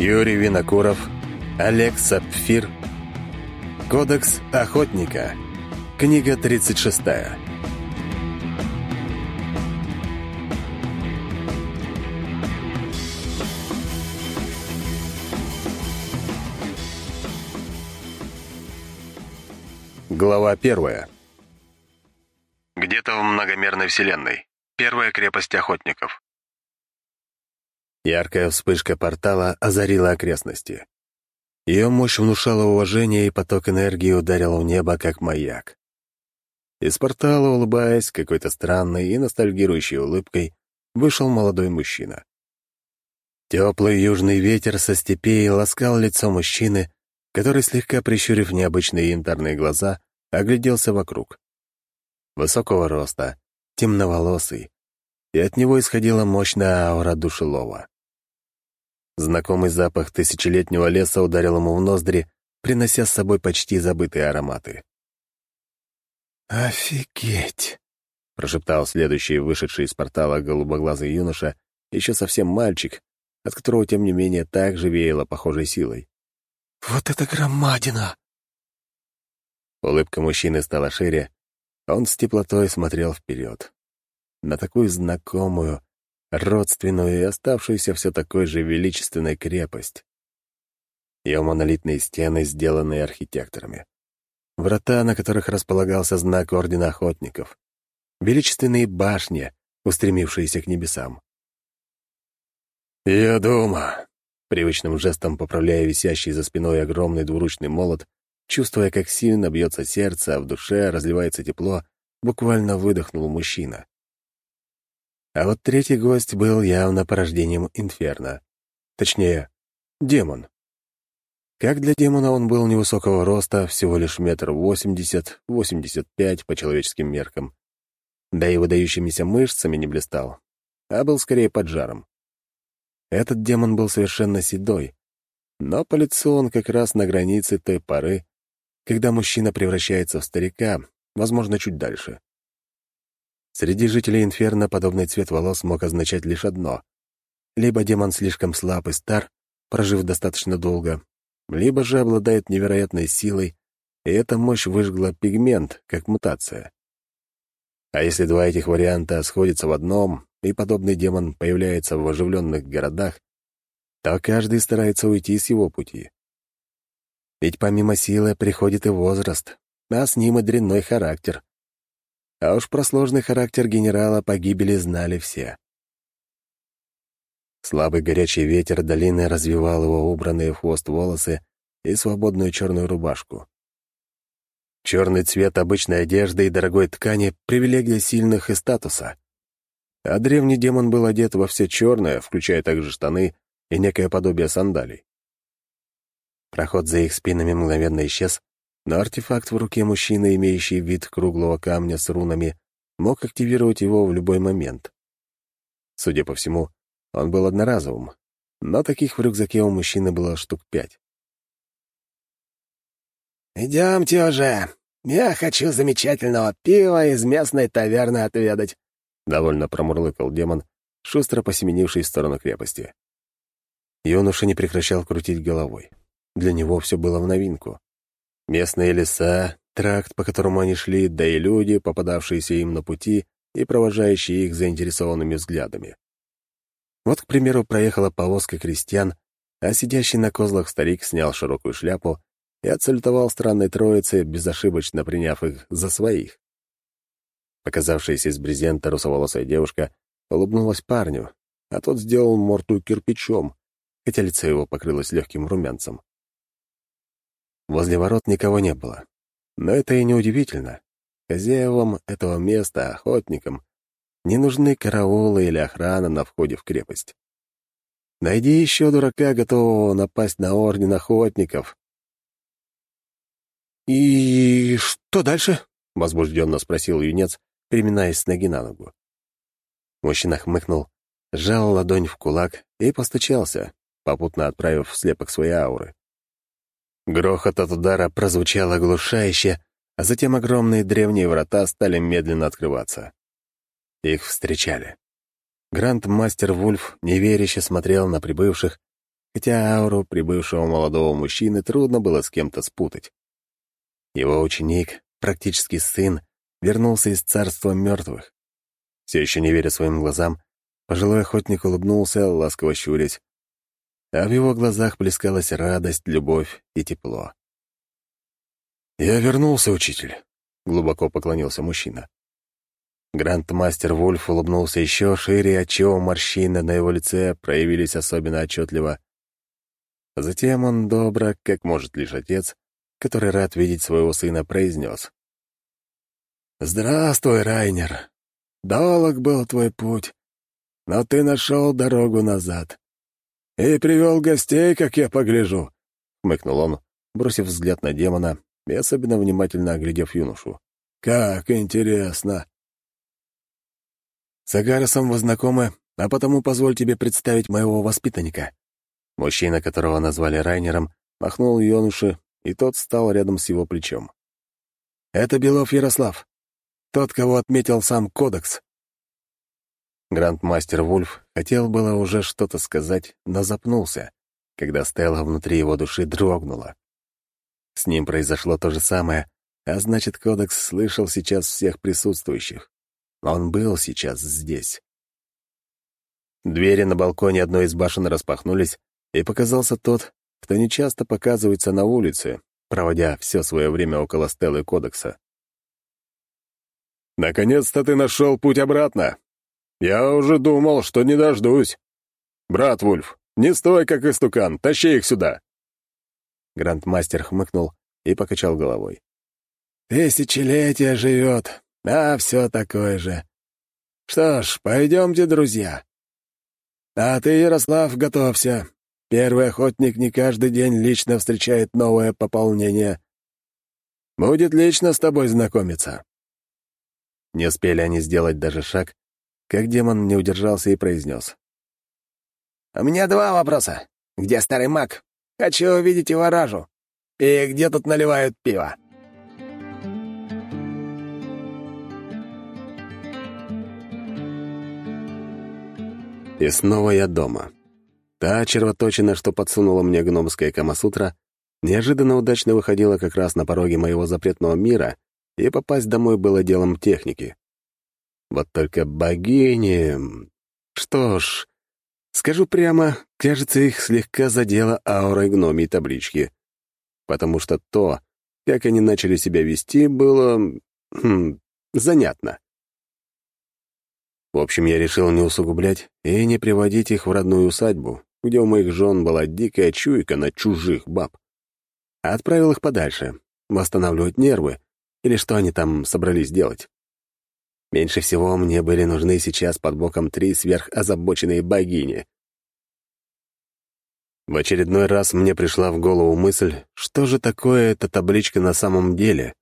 Юрий Винокуров, Олег Сапфир. Кодекс охотника. Книга 36. Глава первая. Где-то в многомерной вселенной. Первая крепость охотников. Яркая вспышка портала озарила окрестности. Ее мощь внушала уважение, и поток энергии ударил в небо, как маяк. Из портала, улыбаясь какой-то странной и ностальгирующей улыбкой, вышел молодой мужчина. Теплый южный ветер со степей ласкал лицо мужчины, который, слегка прищурив необычные янтарные глаза, огляделся вокруг. Высокого роста, темноволосый, и от него исходила мощная аура душелова. Знакомый запах тысячелетнего леса ударил ему в ноздри, принося с собой почти забытые ароматы. «Офигеть!» — прошептал следующий вышедший из портала голубоглазый юноша, еще совсем мальчик, от которого, тем не менее, так же веяло похожей силой. «Вот это громадина!» Улыбка мужчины стала шире, он с теплотой смотрел вперед. На такую знакомую, родственную и оставшуюся все такой же величественной крепость. Ее монолитные стены, сделанные архитекторами. Врата, на которых располагался знак Ордена Охотников. Величественные башни, устремившиеся к небесам. «Я дома», — привычным жестом поправляя висящий за спиной огромный двуручный молот, чувствуя, как сильно бьется сердце, а в душе разливается тепло, буквально выдохнул мужчина. А вот третий гость был явно порождением Инферно. Точнее, демон. Как для демона он был невысокого роста, всего лишь метр восемьдесят, восемьдесят пять по человеческим меркам. Да и выдающимися мышцами не блистал, а был скорее поджаром. Этот демон был совершенно седой, но по лицу он как раз на границе той поры, когда мужчина превращается в старика, возможно, чуть дальше. Среди жителей Инферно подобный цвет волос мог означать лишь одно. Либо демон слишком слаб и стар, прожив достаточно долго, либо же обладает невероятной силой, и эта мощь выжгла пигмент, как мутация. А если два этих варианта сходятся в одном, и подобный демон появляется в оживленных городах, то каждый старается уйти с его пути. Ведь помимо силы приходит и возраст, а с ним и дрянной характер. А уж про сложный характер генерала погибели знали все. Слабый горячий ветер долины развивал его убранные в хвост волосы и свободную черную рубашку. Черный цвет обычной одежды и дорогой ткани — привилегия сильных и статуса. А древний демон был одет во все черное, включая также штаны и некое подобие сандалий. Проход за их спинами мгновенно исчез, но артефакт в руке мужчины, имеющий вид круглого камня с рунами, мог активировать его в любой момент. Судя по всему, он был одноразовым, но таких в рюкзаке у мужчины было штук пять. «Идемте уже. Я хочу замечательного пива из местной таверны отведать», — довольно промурлыкал демон, шустро посеменивший в сторону крепости. Юноша не прекращал крутить головой. Для него все было в новинку. Местные леса, тракт, по которому они шли, да и люди, попадавшиеся им на пути и провожающие их заинтересованными взглядами. Вот, к примеру, проехала повозка крестьян, а сидящий на козлах старик снял широкую шляпу и отсалютовал странной троице, безошибочно приняв их за своих. Показавшаяся из брезента русоволосая девушка улыбнулась парню, а тот сделал морду кирпичом, хотя лицо его покрылось легким румянцем. Возле ворот никого не было. Но это и не удивительно. Хозяевам этого места, охотникам, не нужны караулы или охрана на входе в крепость. Найди еще дурака, готового напасть на орден охотников. «И что дальше?» — возбужденно спросил юнец, переминаясь с ноги на ногу. Мужчина хмыкнул, сжал ладонь в кулак и постучался, попутно отправив в слепок свои ауры. Грохот от удара прозвучал оглушающе, а затем огромные древние врата стали медленно открываться. Их встречали. Гранд-мастер Вульф неверяще смотрел на прибывших, хотя ауру прибывшего молодого мужчины трудно было с кем-то спутать. Его ученик, практически сын, вернулся из царства мертвых. Все еще не веря своим глазам, пожилой охотник улыбнулся, ласково щурясь, а в его глазах плескалась радость, любовь и тепло. «Я вернулся, учитель», — глубоко поклонился мужчина. Грандмастер Вульф улыбнулся еще шире, отчего морщины на его лице проявились особенно отчетливо. Затем он добро, как может лишь отец, который рад видеть своего сына, произнес. «Здравствуй, Райнер. Долг был твой путь, но ты нашел дорогу назад. И привел гостей, как я погляжу», — хмыкнул он, бросив взгляд на демона и особенно внимательно оглядев юношу. «Как интересно!» «С Агаросом вы знакомы, а потому позволь тебе представить моего воспитанника». Мужчина, которого назвали Райнером, махнул юноше и тот стал рядом с его плечом. «Это Белов Ярослав, тот, кого отметил сам Кодекс». Грандмастер Вульф хотел было уже что-то сказать, но запнулся, когда Стелла внутри его души дрогнула. С ним произошло то же самое, а значит, Кодекс слышал сейчас всех присутствующих. Он был сейчас здесь. Двери на балконе одной из башен распахнулись, и показался тот, кто нечасто показывается на улице, проводя все свое время около стелы кодекса. «Наконец-то ты нашел путь обратно! Я уже думал, что не дождусь. Брат Вульф, не стой, как истукан, тащи их сюда!» Грандмастер хмыкнул и покачал головой. «Тысячелетие живет, а все такое же. Что ж, пойдемте, друзья. А ты, Ярослав, готовься. Первый охотник не каждый день лично встречает новое пополнение. Будет лично с тобой знакомиться». Не успели они сделать даже шаг, как демон не удержался и произнес. «У меня два вопроса. Где старый маг? Хочу увидеть его ражу. И где тут наливают пиво?» И снова я дома. Та червоточина, что подсунула мне гномская Камасутра, неожиданно удачно выходила как раз на пороге моего запретного мира, и попасть домой было делом техники. Вот только богини... Что ж, скажу прямо, кажется, их слегка задела аурой гномий таблички. Потому что то, как они начали себя вести, было... Хм, занятно. В общем, я решил не усугублять и не приводить их в родную усадьбу, где у моих жен была дикая чуйка на чужих баб. Отправил их подальше, восстанавливать нервы, или что они там собрались делать. Меньше всего мне были нужны сейчас под боком три сверхозабоченные богини. В очередной раз мне пришла в голову мысль, что же такое эта табличка на самом деле.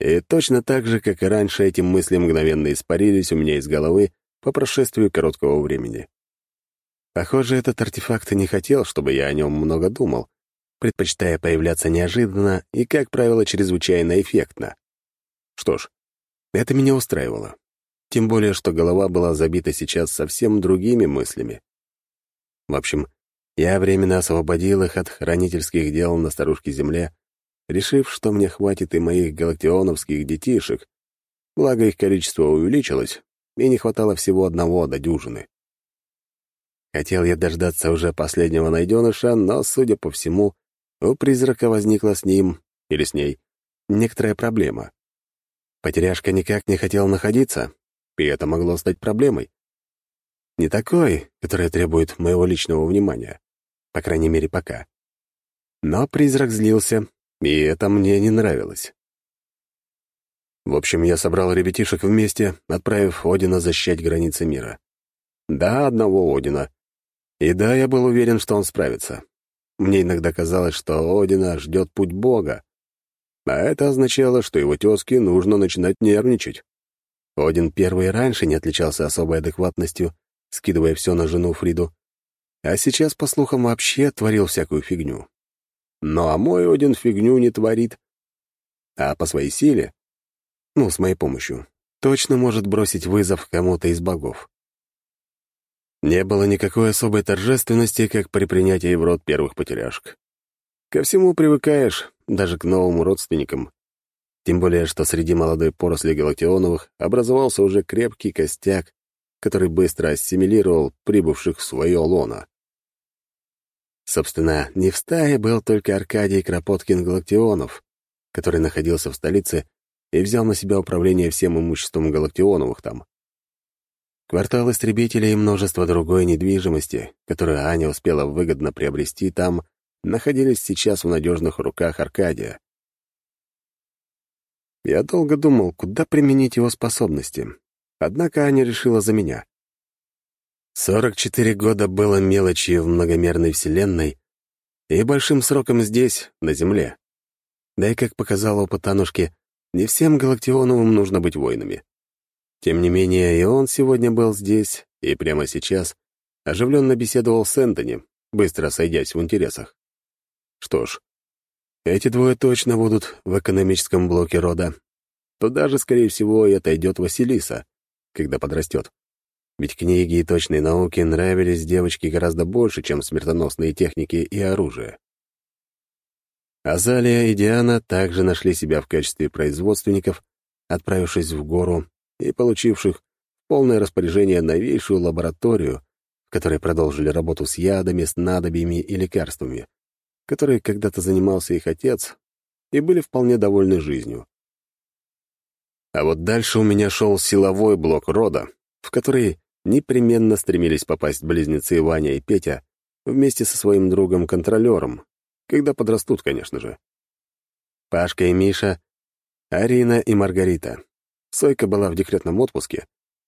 И точно так же, как и раньше, эти мысли мгновенно испарились у меня из головы по прошествию короткого времени. Похоже, этот артефакт не хотел, чтобы я о нем много думал, предпочитая появляться неожиданно и, как правило, чрезвычайно эффектно. Что ж, это меня устраивало. Тем более, что голова была забита сейчас совсем другими мыслями. В общем, я временно освободил их от хранительских дел на старушке Земле, решив, что мне хватит и моих галактионовских детишек, благо их количество увеличилось, и не хватало всего одного до дюжины. Хотел я дождаться уже последнего найденыша, но, судя по всему, у призрака возникла с ним, или с ней, некоторая проблема. Потеряшка никак не хотел находиться, и это могло стать проблемой. Не такой, которая требует моего личного внимания, по крайней мере, пока. Но призрак злился, и это мне не нравилось. В общем, я собрал ребятишек вместе, отправив Одина защищать границы мира. Да, одного Одина, и да, я был уверен, что он справится. Мне иногда казалось, что Одина ждет путь Бога, а это означало, что его тезке нужно начинать нервничать. Один первый раньше не отличался особой адекватностью, скидывая все на жену Фриду, а сейчас, по слухам, вообще творил всякую фигню. Ну а мой Один фигню не творит. А по своей силе, ну, с моей помощью, точно может бросить вызов кому-то из богов. Не было никакой особой торжественности, как при принятии в рот первых потеряшек. Ко всему привыкаешь, даже к новым родственникам. Тем более, что среди молодой поросли Галактионовых образовался уже крепкий костяк, который быстро ассимилировал прибывших в свое лоно. Собственно, не в стае был только Аркадий Кропоткин-Галактионов, который находился в столице и взял на себя управление всем имуществом Галактионовых там. Квартал истребителей и множество другой недвижимости, которую Аня успела выгодно приобрести там, находились сейчас в надежных руках Аркадия. Я долго думал, куда применить его способности, однако Аня решила за меня. 44 года было мелочью в многомерной вселенной и большим сроком здесь, на Земле. Да и, как показал опыт Анушки, не всем Галактионовым нужно быть воинами. Тем не менее, и он сегодня был здесь, и прямо сейчас оживленно беседовал с Энтони, быстро сойдясь в интересах. Что ж, эти двое точно будут в экономическом блоке рода. Туда же, скорее всего, и отойдет Василиса, когда подрастет. Ведь книги и точные науки нравились девочке гораздо больше, чем смертоносные техники и оружие. Азалия и Диана также нашли себя в качестве производственников, отправившись в гору и получивших полное распоряжение новейшую лабораторию, в которой продолжили работу с ядами, снадобьями и лекарствами, которой когда-то занимался их отец, и были вполне довольны жизнью. А вот дальше у меня шел силовой блок рода, в который непременно стремились попасть близнецы Ваня и Петя вместе со своим другом-контролером, когда подрастут, конечно же. Пашка и Миша, Арина и Маргарита. Сойка была в декретном отпуске,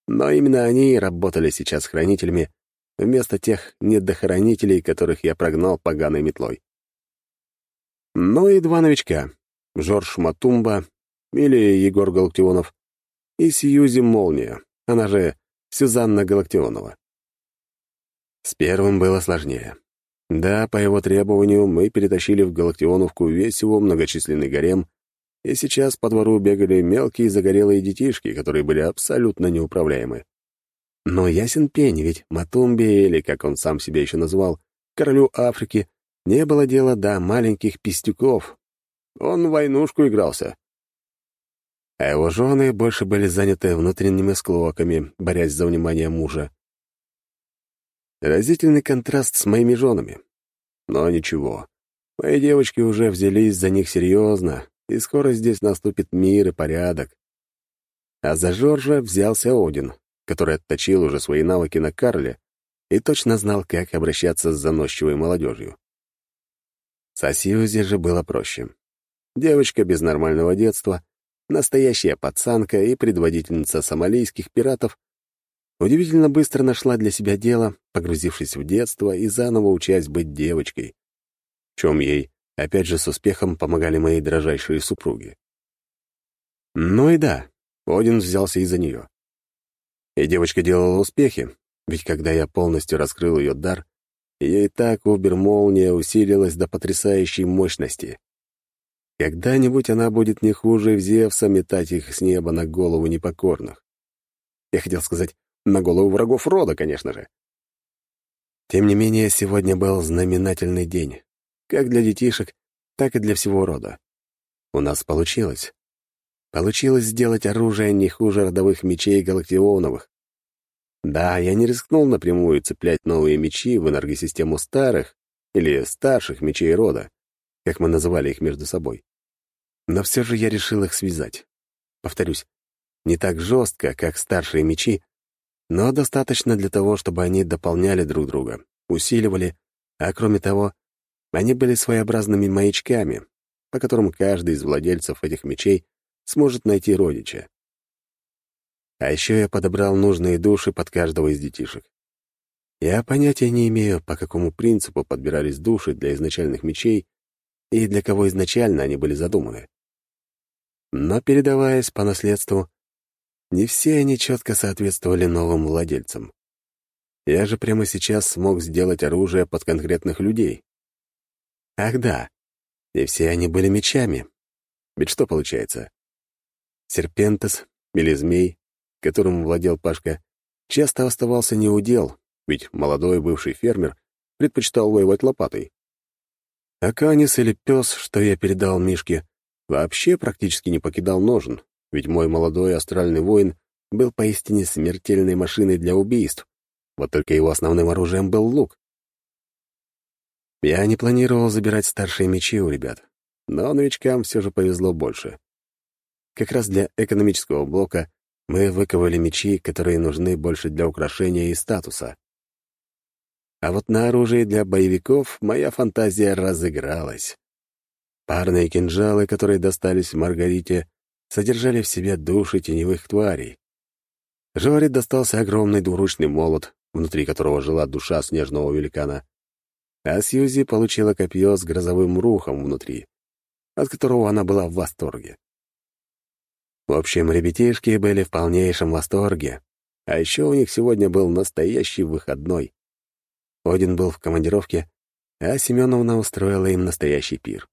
но именно они работали сейчас хранителями вместо тех недохранителей, которых я прогнал поганой метлой. Ну и два новичка — Жорж Матумба или Егор Галактионов и Сьюзи Молния, она же Сюзанна Галактионова. С первым было сложнее. Да, по его требованию мы перетащили в Галактионовку весь его многочисленный гарем, и сейчас по двору бегали мелкие загорелые детишки, которые были абсолютно неуправляемы. Но ясен пень, ведь Матумби, или, как он сам себя еще назвал, королю Африки, не было дела до маленьких пистюков. Он в войнушку игрался. А его жены больше были заняты внутренними склоками, борясь за внимание мужа. Разительный контраст с моими женами. Но ничего. Мои девочки уже взялись за них серьезно, и скоро здесь наступит мир и порядок. А за Жоржа взялся Один, который отточил уже свои навыки на Карле и точно знал, как обращаться с заносчивой молодежью. С Сьюзи же было проще. Девочка без нормального детства, настоящая пацанка и предводительница сомалийских пиратов Удивительно быстро нашла для себя дело, погрузившись в детство и заново учась быть девочкой, в чем ей, опять же, с успехом помогали мои дрожайшие супруги. Ну и да, Один взялся из-за нее. И девочка делала успехи, ведь когда я полностью раскрыл ее дар, ее и так убер-молния усилилась до потрясающей мощности. Когда-нибудь она будет не хуже Зевса метать их с неба на голову непокорных. Я хотел сказать, на голову врагов рода, конечно же. Тем не менее, сегодня был знаменательный день. Как для детишек, так и для всего рода. У нас получилось. Получилось сделать оружие не хуже родовых мечей Галактионовых. Да, я не рискнул напрямую цеплять новые мечи в энергосистему старых или старших мечей рода, как мы называли их между собой. Но все же я решил их связать. Повторюсь, не так жестко, как старшие мечи, но достаточно для того, чтобы они дополняли друг друга, усиливали, а кроме того, они были своеобразными маячками, по которым каждый из владельцев этих мечей сможет найти родича. А еще я подобрал нужные души под каждого из детишек. Я понятия не имею, по какому принципу подбирались души для изначальных мечей и для кого изначально они были задуманы. Но, передаваясь по наследству, не все они четко соответствовали новым владельцам. Я же прямо сейчас смог сделать оружие под конкретных людей. Ах да, и все они были мечами. Ведь что получается? Серпентес или змей, которым владел Пашка, часто оставался неудел, ведь молодой бывший фермер предпочитал воевать лопатой. А Канис или пес, что я передал Мишке, вообще практически не покидал ножен, ведь мой молодой астральный воин был поистине смертельной машиной для убийств, вот только его основным оружием был лук. Я не планировал забирать старшие мечи у ребят, но новичкам все же повезло больше. Как раз для экономического блока мы выковали мечи, которые нужны больше для украшения и статуса. А вот на оружие для боевиков моя фантазия разыгралась. Парные кинжалы, которые достались Маргарите, содержали в себе души теневых тварей. Жоре достался огромный двуручный молот, внутри которого жила душа снежного великана, а Сьюзи получила копье с грозовым рухом внутри, от которого она была в восторге. В общем, ребятишки были в полнейшем восторге, а еще у них сегодня был настоящий выходной. Один был в командировке, а Семеновна устроила им настоящий пир.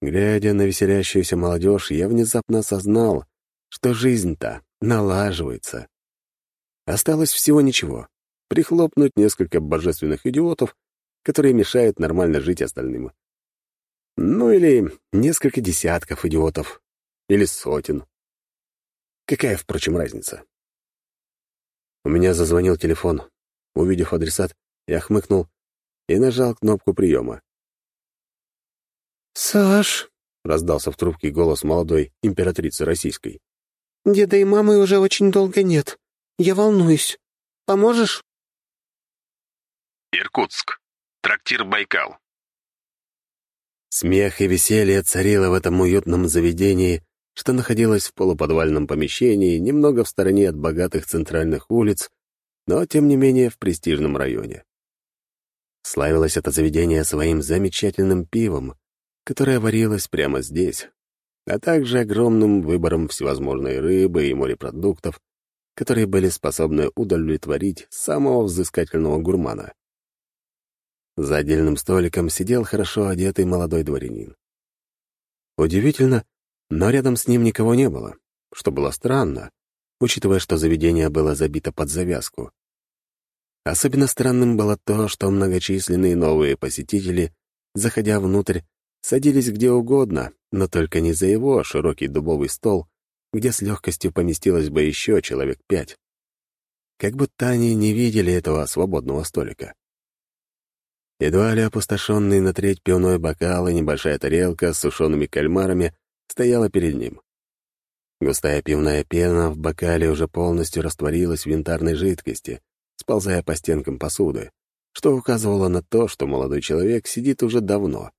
Глядя на веселящуюся молодежь, я внезапно осознал, что жизнь-то налаживается. Осталось всего ничего — прихлопнуть несколько божественных идиотов, которые мешают нормально жить остальным. Ну или несколько десятков идиотов, или сотен. Какая, впрочем, разница? У меня зазвонил телефон. Увидев адресат, я хмыкнул и нажал кнопку приема. «Саш!» — раздался в трубке голос молодой императрицы российской. «Деда и мамы уже очень долго нет. Я волнуюсь. Поможешь?» Иркутск. Трактир «Байкал». Смех и веселье царило в этом уютном заведении, что находилось в полуподвальном помещении, немного в стороне от богатых центральных улиц, но, тем не менее, в престижном районе. Славилось это заведение своим замечательным пивом, которое варилось прямо здесь, а также огромным выбором всевозможной рыбы и морепродуктов, которые были способны удовлетворить самого взыскательного гурмана. За отдельным столиком сидел хорошо одетый молодой дворянин. Удивительно, но рядом с ним никого не было, что было странно, учитывая, что заведение было забито под завязку. Особенно странным было то, что многочисленные новые посетители, заходя внутрь, садились где угодно, но только не за его широкий дубовый стол, где с легкостью поместилось бы еще человек пять. Как будто они не видели этого свободного столика. Едва ли опустошенный на треть пивной бокал и небольшая тарелка с сушеными кальмарами стояла перед ним. Густая пивная пена в бокале уже полностью растворилась в янтарной жидкости, сползая по стенкам посуды, что указывало на то, что молодой человек сидит уже давно.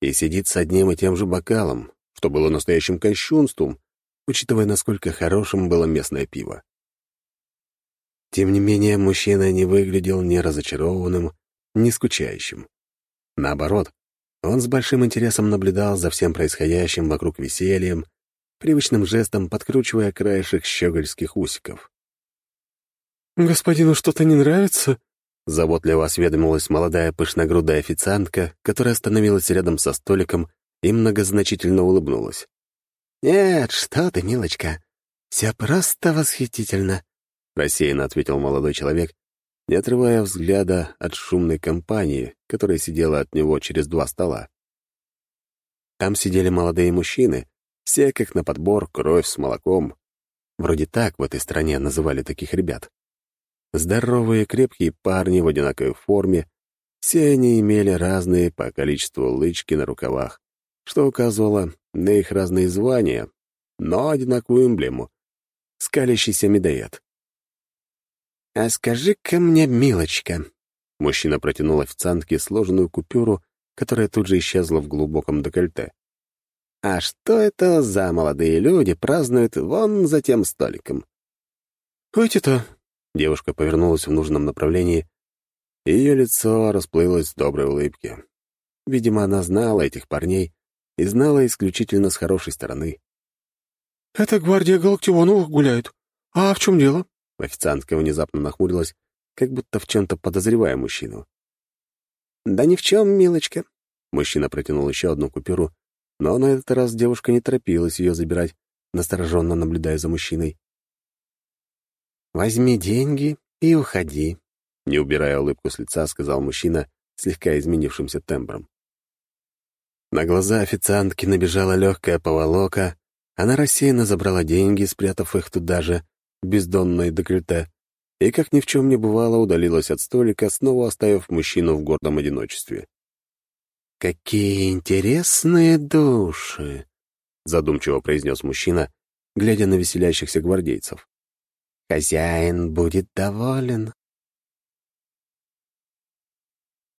И сидит с одним и тем же бокалом, что было настоящим кощунством, учитывая, насколько хорошим было местное пиво. Тем не менее, мужчина не выглядел ни разочарованным, ни скучающим. Наоборот, он с большим интересом наблюдал за всем происходящим вокруг весельем, привычным жестом подкручивая краешек щегольских усиков. «Господину что-то не нравится?» Заботливо осведомилась молодая пышногрудая официантка, которая остановилась рядом со столиком и многозначительно улыбнулась. «Нет, что ты, милочка, все просто восхитительно», — рассеянно ответил молодой человек не отрывая взгляда от шумной компании, которая сидела от него через два стола. Там сидели молодые мужчины, все как на подбор кровь с молоком. Вроде так в этой стране называли таких ребят. Здоровые крепкие парни в одинаковой форме, все они имели разные по количеству лычки на рукавах, что указывало на их разные звания, но одинаковую эмблему — скалящийся медоед. «А скажи-ка мне, милочка...» Мужчина протянул официантке сложенную купюру, которая тут же исчезла в глубоком декольте. «А что это за молодые люди празднуют вон за тем столиком?» «Эти-то...» Девушка повернулась в нужном направлении, ее лицо расплылось в доброй улыбке. Видимо, она знала этих парней и знала исключительно с хорошей стороны. «Это гвардия Галактионовых гуляет. А в чем дело?» Официантка внезапно нахмурилась, как будто в чем-то подозревая мужчину. «Да ни в чем, милочка». Мужчина протянул еще одну купюру, но на этот раз девушка не торопилась ее забирать, настороженно наблюдая за мужчиной. «Возьми деньги и уходи», — не убирая улыбку с лица, сказал мужчина слегка изменившимся тембром. На глаза официантки набежала легкая поволока, она рассеянно забрала деньги, спрятав их туда же, бездонное декольте, и, как ни в чем не бывало, удалилась от столика, снова оставив мужчину в гордом одиночестве. «Какие интересные души!» — задумчиво произнес мужчина, глядя на веселящихся гвардейцев. «Хозяин будет доволен».